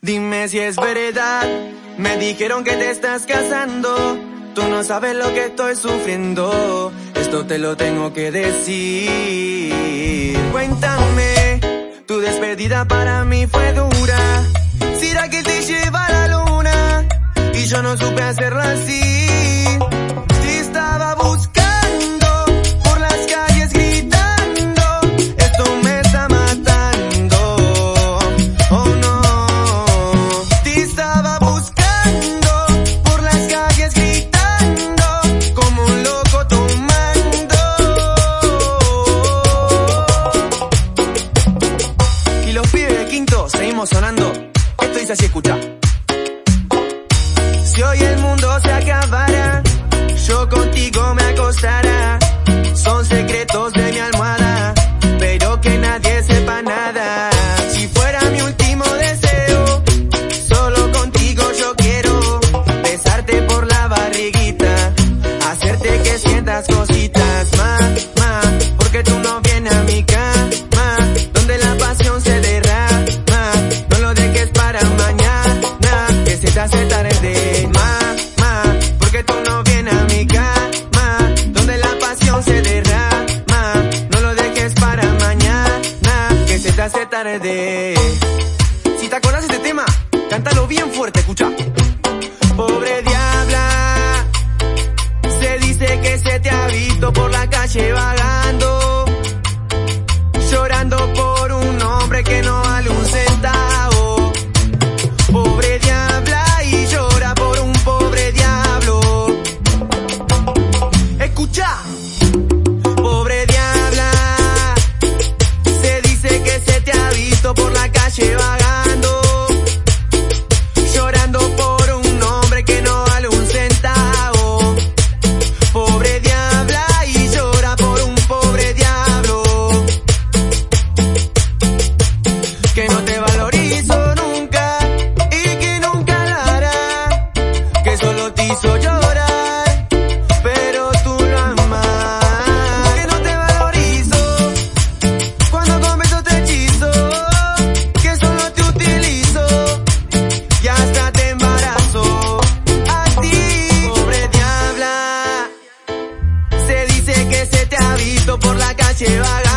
Dime si es verdad, me dijeron que te estás casando. Tú no sabes lo que estoy sufriendo, esto te lo tengo que decir. Cuéntame, tu despedida para mí fue dura. ¿Será que te lleva la luna? Dice así, escucha. Si hoy el mundo se acabara, Si te acordás de este tema, cántalo bien fuerte, escucha. Pobre diabla, se dice que se te ha visto por la calle vaga. chavito por la calle vaga.